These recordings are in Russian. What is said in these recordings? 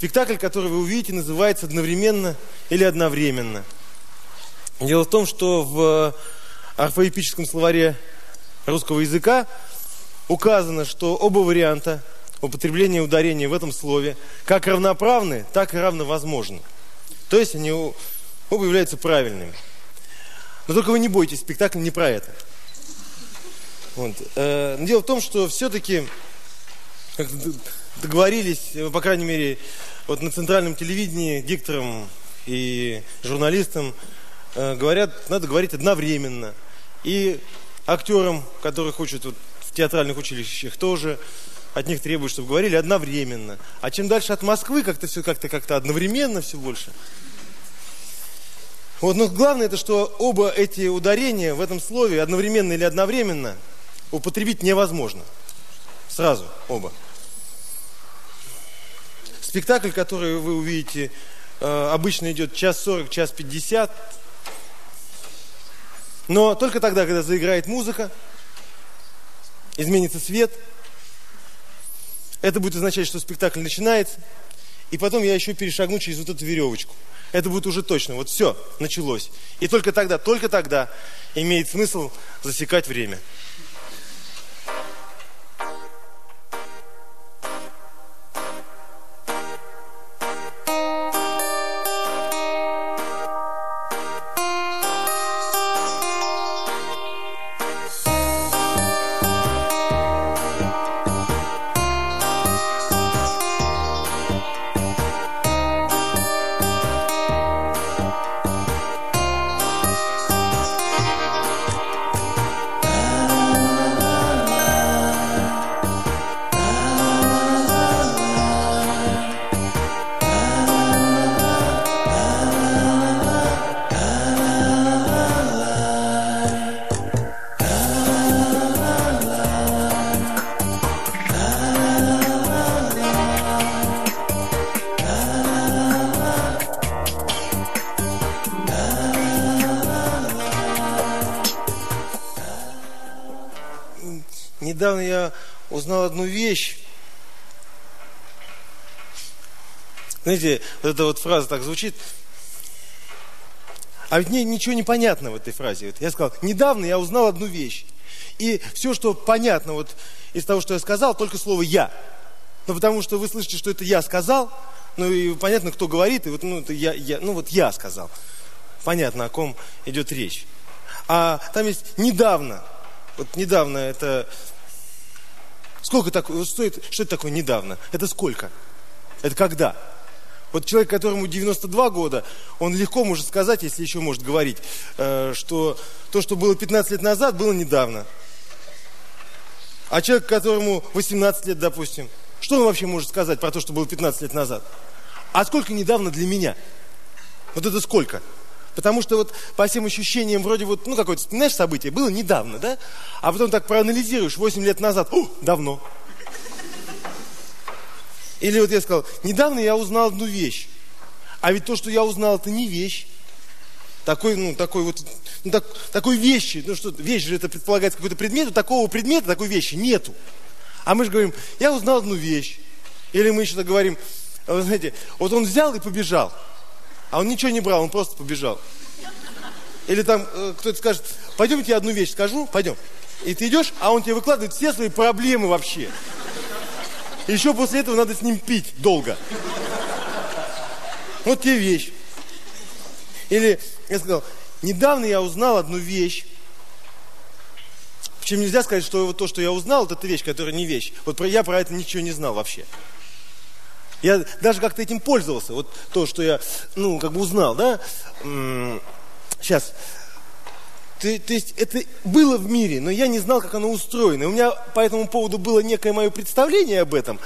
Спектакль, который вы увидите, называется «Одновременно» или «Одновременно». Дело в том, что в орфоэпическом словаре русского языка указано, что оба варианта употребления ударения в этом слове как равноправны, так и равновозможны. То есть они оба являются правильными. Но только вы не бойтесь, спектакль не про это. Вот. Э, дело в том, что все-таки договорились, по крайней мере, вот на центральном телевидении дикторам и журналистам э, говорят, надо говорить одновременно. И актерам, которых учат вот, в театральных училищах, тоже от них требуют, чтобы говорили одновременно. А чем дальше от Москвы, как-то все как-то как-то одновременно все больше. Вот, но главное это, что оба эти ударения в этом слове, одновременно или одновременно, употребить невозможно. Сразу оба. Спектакль, который вы увидите, э, обычно идет час сорок, час пятьдесят. Но только тогда, когда заиграет музыка, изменится свет, это будет означать, что спектакль начинается, и потом я еще перешагну через вот эту веревочку. Это будет уже точно. Вот все, началось. И только тогда, только тогда имеет смысл засекать время. Узнал одну вещь. Знаете, вот эта вот фраза так звучит. А ведь мне ничего не понятно в этой фразе. Я сказал, недавно я узнал одну вещь. И все, что понятно вот из того, что я сказал, только слово «я». Ну, потому что вы слышите, что это я сказал, ну, и понятно, кто говорит, и вот, ну, это я, я, ну, вот я сказал. Понятно, о ком идет речь. А там есть недавно. Вот недавно это Сколько такое, стоит, что это такое недавно? Это сколько? Это когда? Вот человек, которому 92 года, он легко может сказать, если еще может говорить, э, что то, что было 15 лет назад, было недавно. А человек, которому 18 лет, допустим, что он вообще может сказать про то, что было 15 лет назад? А сколько недавно для меня? Вот это сколько? Потому что вот по всем ощущениям вроде вот, ну какое-то, вспоминаешь событие, было недавно, да? А потом так проанализируешь 8 лет назад, о, давно. Или вот я сказал, недавно я узнал одну вещь. А ведь то, что я узнал, это не вещь. Такой, ну, такой вот, ну, так, такой вещи, ну что, вещь же это предполагается какой-то предмет, у такого предмета, такой вещи нету. А мы же говорим, я узнал одну вещь. Или мы еще так говорим, вы знаете, вот он взял и побежал. А он ничего не брал, он просто побежал. Или там э, кто-то скажет, пойдемте я одну вещь скажу, пойдем. И ты идешь, а он тебе выкладывает все свои проблемы вообще. Еще после этого надо с ним пить долго. Вот тебе вещь. Или я сказал, недавно я узнал одну вещь. Причем нельзя сказать, что вот то, что я узнал, это вещь, которая не вещь. Вот я про это ничего не знал вообще. Я даже как-то этим пользовался. Вот то, что я, ну, как бы узнал, да. Сейчас. То, то есть это было в мире, но я не знал, как оно устроено. У меня по этому поводу было некое мое представление об этом.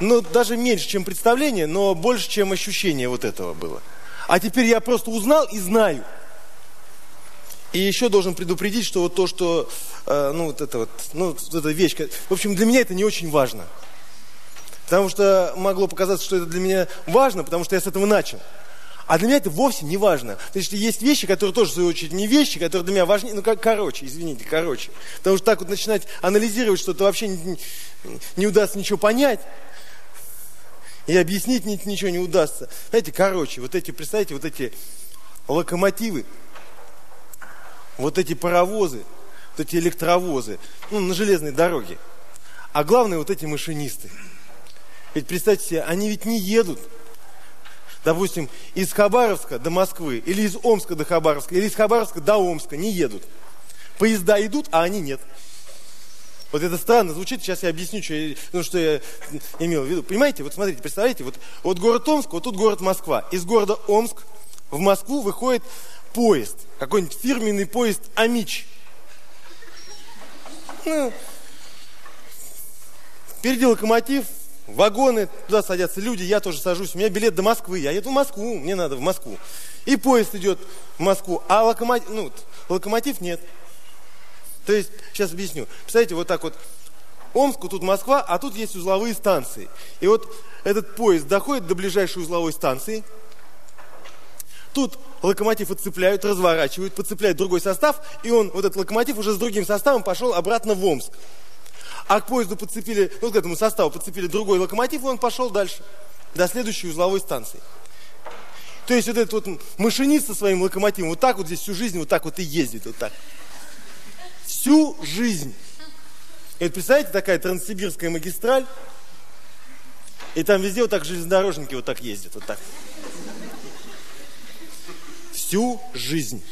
Но даже меньше, чем представление, но больше, чем ощущение вот этого было. А теперь я просто узнал и знаю. И еще должен предупредить, что вот то, что, э, ну, вот это вот, ну, вот эта вещь, в общем, для меня это не очень важно. Потому что могло показаться, что это для меня важно, потому что я с этого начал. А для меня это вовсе не важно. То есть есть вещи, которые тоже, в свою очередь, не вещи, которые для меня важны. Ну, как, короче, извините, короче. Потому что так вот начинать анализировать что-то вообще не, не удастся ничего понять. И объяснить ничего не удастся. Знаете, короче, вот эти, представьте, вот эти локомотивы, вот эти паровозы, вот эти электровозы, ну, на железной дороге. А главное, вот эти машинисты. Ведь представьте себе, они ведь не едут, допустим, из Хабаровска до Москвы, или из Омска до Хабаровска, или из Хабаровска до Омска, не едут. Поезда идут, а они нет. Вот это странно звучит, сейчас я объясню, что я, ну, что я имел в виду. Понимаете, вот смотрите, представляете, вот, вот город Омск, вот тут город Москва. Из города Омск в Москву выходит поезд, какой-нибудь фирменный поезд Амич. Ну, впереди локомотив, вагоны, туда садятся люди, я тоже сажусь, у меня билет до Москвы, я еду в Москву, мне надо в Москву. И поезд идет в Москву, а локомотив, ну, локомотив нет. То есть, сейчас объясню. Представляете, вот так вот, Омск, тут Москва, а тут есть узловые станции. И вот этот поезд доходит до ближайшей узловой станции. Тут локомотив отцепляют, разворачивают, подцепляют другой состав, и он, вот этот локомотив уже с другим составом пошел обратно в Омск. А к поезду подцепили, ну, к этому составу подцепили другой локомотив, и он пошел дальше, до следующей узловой станции. То есть вот этот вот машинист со своим локомотивом вот так вот здесь всю жизнь вот так вот и ездит, вот так всю жизнь. И вот представляете, такая транссибирская магистраль, и там везде вот так железнодорожники вот так ездят, вот так. Всю жизнь.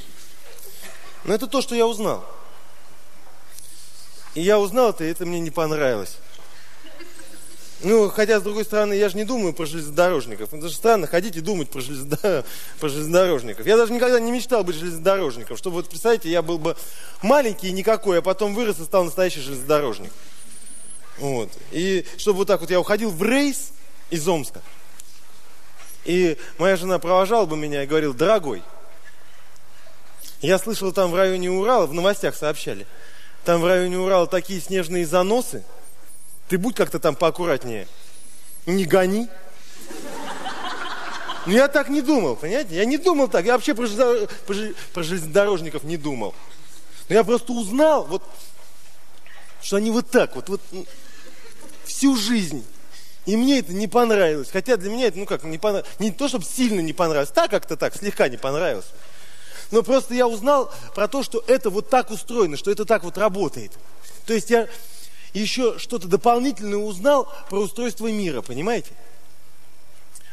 Но это то, что я узнал. И я узнал это, и это мне не понравилось. Ну, хотя, с другой стороны, я же не думаю про железнодорожников. Это же странно ходить и думать про, железнодор... про железнодорожников. Я даже никогда не мечтал быть железнодорожником. Чтобы, вот, представьте, я был бы маленький и никакой, а потом вырос и стал настоящий железнодорожник. Вот. И чтобы вот так вот я уходил в рейс из Омска. И моя жена провожала бы меня и говорила, дорогой, я слышал там в районе Урала, в новостях сообщали, там в районе Урала такие снежные заносы, ты будь как-то там поаккуратнее. Не гони. Ну, я так не думал, понимаете? Я не думал так. Я вообще про, про, про железнодорожников не думал. Но я просто узнал, вот, что они вот так вот, вот всю жизнь. И мне это не понравилось. Хотя для меня это, ну как, не, понравилось. не то, чтобы сильно не понравилось, так как-то так, слегка не понравилось. Но просто я узнал про то, что это вот так устроено, что это так вот работает. То есть я еще что-то дополнительное узнал про устройство мира, понимаете?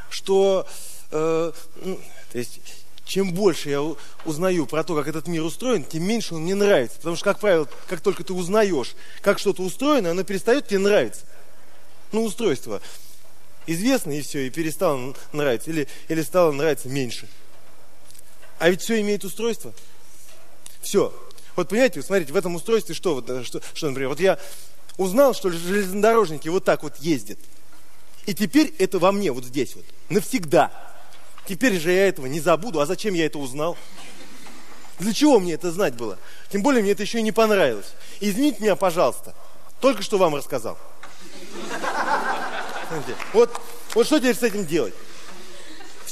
Что, э, ну, то есть, чем больше я узнаю про то, как этот мир устроен, тем меньше он мне нравится. Потому что, как правило, как только ты узнаешь, как что-то устроено, оно перестает тебе нравиться. Ну, устройство известно и все, и перестало нравиться, или, или стало нравиться меньше. А ведь все имеет устройство. Все. Вот понимаете, смотрите, в этом устройстве что, вот, э, что, что например, вот я узнал, что железнодорожники вот так вот ездят. И теперь это во мне, вот здесь вот, навсегда. Теперь же я этого не забуду. А зачем я это узнал? Для чего мне это знать было? Тем более мне это еще и не понравилось. Извините меня, пожалуйста. Только что вам рассказал. Вот, вот что теперь с этим делать?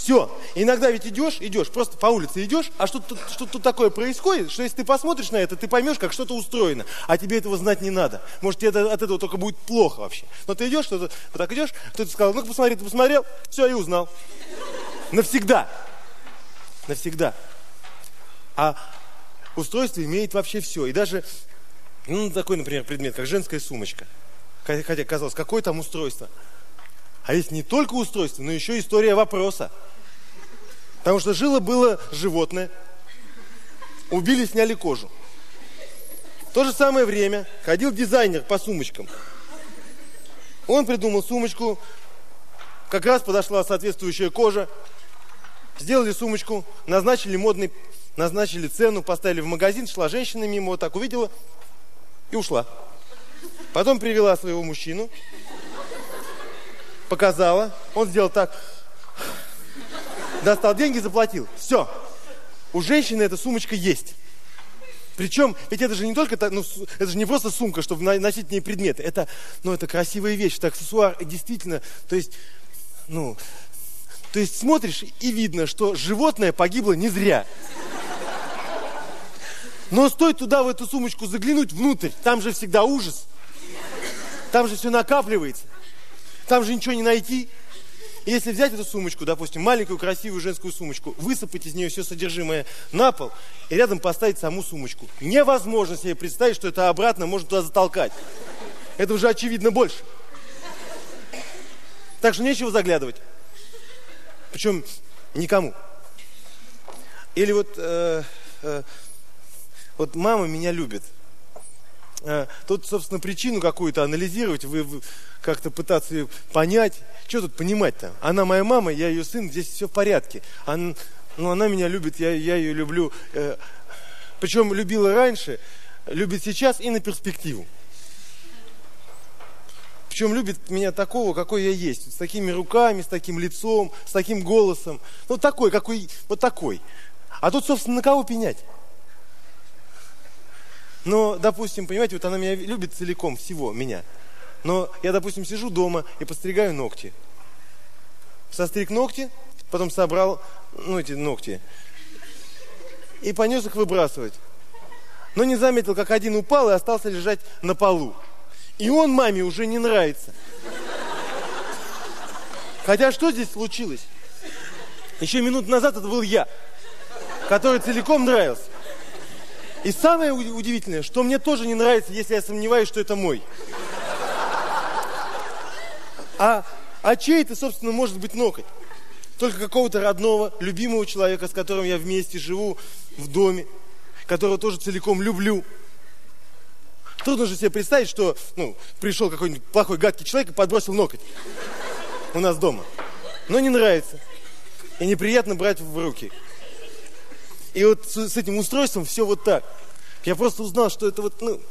Все. Иногда ведь идешь, идешь, просто по улице идешь, а что-то что тут такое происходит, что если ты посмотришь на это, ты поймешь, как что-то устроено. А тебе этого знать не надо. Может, тебе от этого только будет плохо вообще. Но ты идешь, что-то, вот так идешь, кто-то сказал, ну-ка посмотри, ты посмотрел, все, и узнал. Навсегда. Навсегда. А устройство имеет вообще все. И даже, ну, такой, например, предмет, как женская сумочка. Хотя, казалось, какое там устройство? А есть не только устройство, но еще история вопроса. Потому что жило-было животное, убили, сняли кожу. В то же самое время ходил дизайнер по сумочкам. Он придумал сумочку, как раз подошла соответствующая кожа. Сделали сумочку, назначили модный, назначили цену, поставили в магазин, шла женщина мимо, вот так увидела и ушла. Потом привела своего мужчину, показала, он сделал так, достал деньги, заплатил. Все. У женщины эта сумочка есть. Причем, ведь это же не только, ну, это же не просто сумка, чтобы носить в ней предметы. Это, ну, это красивая вещь, это аксессуар. действительно, то есть, ну, то есть смотришь и видно, что животное погибло не зря. Но стоит туда, в эту сумочку заглянуть внутрь, там же всегда ужас. Там же все накапливается. Там же ничего не найти. Если взять эту сумочку, допустим, маленькую красивую женскую сумочку, высыпать из нее все содержимое на пол и рядом поставить саму сумочку, невозможно себе представить, что это обратно можно туда затолкать. Это уже очевидно больше. Так что нечего заглядывать. Причем никому. Или вот, э, э, вот мама меня любит. Э, тут, собственно, причину какую-то анализировать, вы, как-то пытаться ее понять. Что тут понимать-то? Она моя мама, я ее сын, здесь все в порядке. Она, ну, она меня любит, я, я ее люблю. Э, причем любила раньше, любит сейчас и на перспективу. Причем любит меня такого, какой я есть. С такими руками, с таким лицом, с таким голосом. Ну, такой, какой, вот такой. А тут, собственно, на кого пенять? Но, допустим, понимаете, вот она меня любит целиком, всего меня. Но я, допустим, сижу дома и подстригаю ногти. Состриг ногти, потом собрал, ну, эти ногти, и понес их выбрасывать. Но не заметил, как один упал и остался лежать на полу. И он маме уже не нравится. Хотя что здесь случилось? Еще минут назад это был я, который целиком нравился. И самое удивительное, что мне тоже не нравится, если я сомневаюсь, что это мой. А, а чей это, собственно, может быть ноготь? Только какого-то родного, любимого человека, с которым я вместе живу в доме, которого тоже целиком люблю. Трудно же себе представить, что ну, пришел какой-нибудь плохой, гадкий человек и подбросил ноготь у нас дома. Но не нравится. И неприятно брать в руки. И вот с, с этим устройством все вот так. Я просто узнал, что это вот, ну,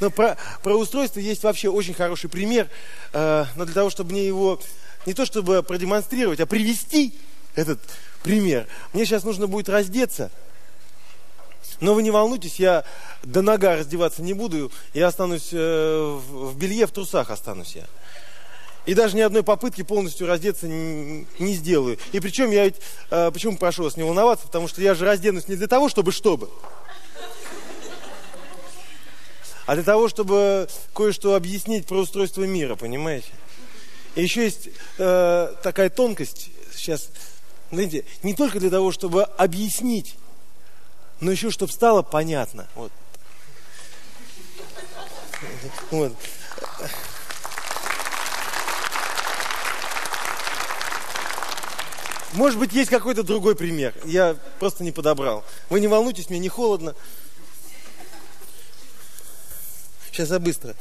но про, про устройство есть вообще очень хороший пример. Э, но для того, чтобы мне его не то чтобы продемонстрировать, а привести этот пример, мне сейчас нужно будет раздеться – но вы не волнуйтесь, я до нога раздеваться не буду, я останусь э, в белье, в трусах останусь я. И даже ни одной попытки полностью раздеться не, не сделаю. И причем я ведь, э, почему прошу вас не волноваться, потому что я же разденусь не для того, чтобы чтобы, а для того, чтобы кое-что объяснить про устройство мира, понимаете? И еще есть э, такая тонкость сейчас, знаете, не только для того, чтобы объяснить но еще, чтобы стало понятно. Вот. Вот. Может быть, есть какой-то другой пример. Я просто не подобрал. Вы не волнуйтесь, мне не холодно. Сейчас я быстро.